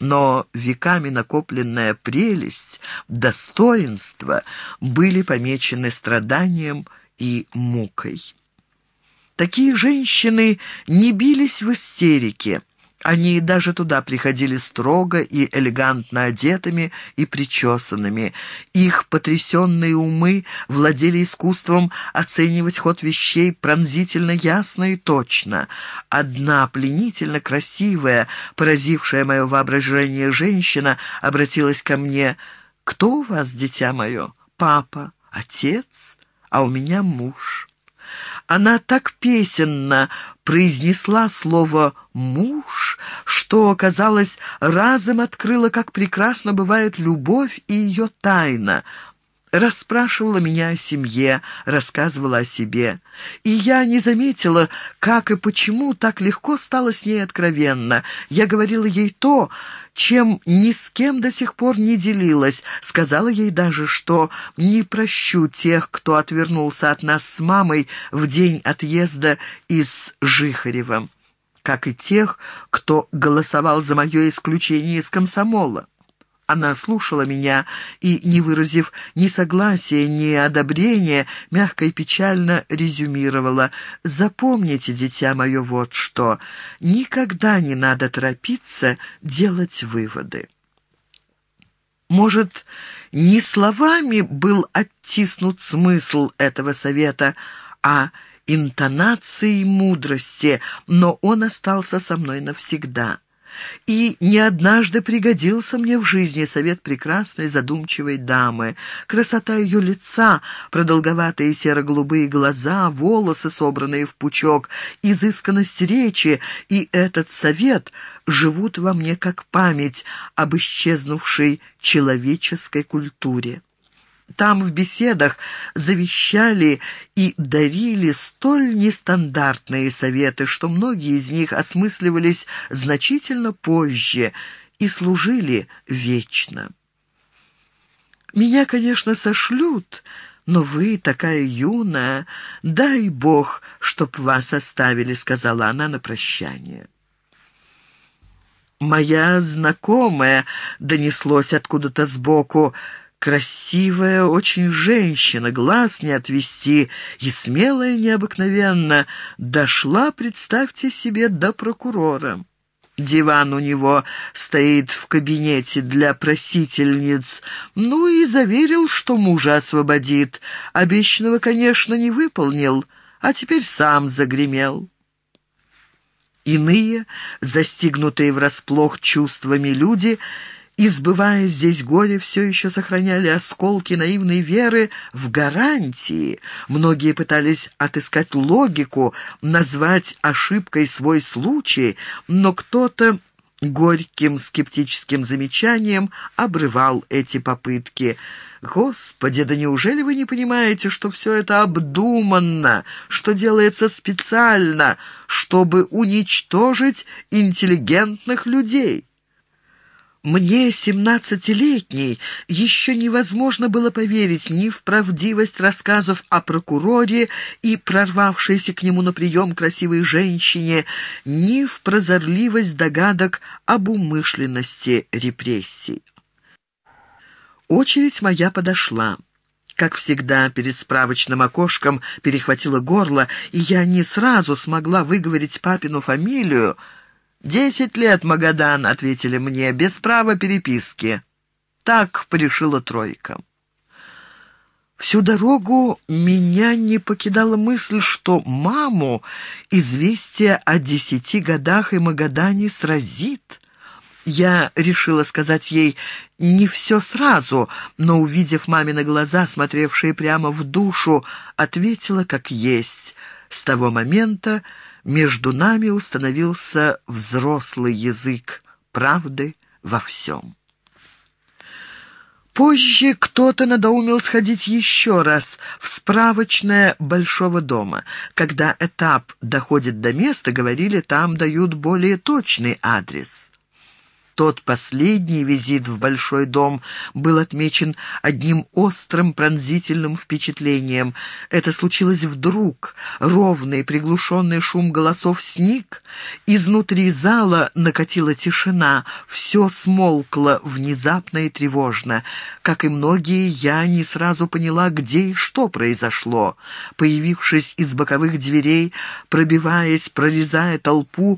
но веками накопленная прелесть, достоинство были помечены страданием и мукой. Такие женщины не бились в истерике, они даже туда приходили строго и элегантно одетыми и причесанными. Их потрясенные умы владели искусством оценивать ход вещей пронзительно ясно и точно. Одна пленительно красивая, поразившая мое воображение женщина, обратилась ко мне «Кто у вас, дитя мое? Папа? Отец? А у меня муж». Она так песенно произнесла слово «муж», что, казалось, разом открыла, как прекрасно бывает любовь и ее тайна — расспрашивала меня о семье, рассказывала о себе. И я не заметила, как и почему так легко стало с ней откровенно. Я говорила ей то, чем ни с кем до сих пор не делилась. Сказала ей даже, что не прощу тех, кто отвернулся от нас с мамой в день отъезда из Жихарева, как и тех, кто голосовал за мое исключение из комсомола. Она слушала меня и, не выразив ни согласия, ни одобрения, мягко и печально резюмировала. «Запомните, дитя мое, вот что. Никогда не надо торопиться делать выводы». Может, не словами был оттиснут смысл этого совета, а интонацией мудрости, но он остался со мной навсегда. И не однажды пригодился мне в жизни совет прекрасной задумчивой дамы. Красота ее лица, продолговатые серо-голубые глаза, волосы, собранные в пучок, изысканность речи и этот совет живут во мне как память об исчезнувшей человеческой культуре. Там в беседах завещали и дарили столь нестандартные советы, что многие из них осмысливались значительно позже и служили вечно. «Меня, конечно, сошлют», «Но вы такая юная, дай Бог, чтоб вас оставили», — сказала она на прощание. «Моя знакомая», — донеслось откуда-то сбоку, — Красивая очень женщина, глаз не отвести, и смелая необыкновенно, дошла, представьте себе, до прокурора. Диван у него стоит в кабинете для просительниц. Ну и заверил, что мужа освободит. Обещанного, конечно, не выполнил, а теперь сам загремел. Иные, застигнутые врасплох чувствами люди, избывая здесь горе, все еще сохраняли осколки наивной веры в гарантии. Многие пытались отыскать логику, назвать ошибкой свой случай, но кто-то горьким скептическим замечанием обрывал эти попытки. «Господи, да неужели вы не понимаете, что все это обдуманно, что делается специально, чтобы уничтожить интеллигентных людей?» Мне, семнадцатилетней, еще невозможно было поверить ни в правдивость рассказов о прокуроре и прорвавшейся к нему на прием красивой женщине, ни в прозорливость догадок об умышленности репрессий. Очередь моя подошла. Как всегда, перед справочным окошком перехватило горло, и я не сразу смогла выговорить папину фамилию — «Десять лет, Магадан», — ответили мне, — «без права переписки». Так порешила тройка. Всю дорогу меня не покидала мысль, что маму известие о десяти годах и Магадане сразит. Я решила сказать ей не все сразу, но, увидев мамины глаза, смотревшие прямо в душу, ответила как есть. С того момента между нами установился взрослый язык правды во всем. Позже кто-то надоумил сходить еще раз в справочное Большого дома. Когда этап доходит до места, говорили, там дают более точный адрес. Тот последний визит в большой дом был отмечен одним острым пронзительным впечатлением. Это случилось вдруг. Ровный приглушенный шум голосов сник. Изнутри зала накатила тишина. Все смолкло внезапно и тревожно. Как и многие, я не сразу поняла, где и что произошло. Появившись из боковых дверей, пробиваясь, прорезая толпу,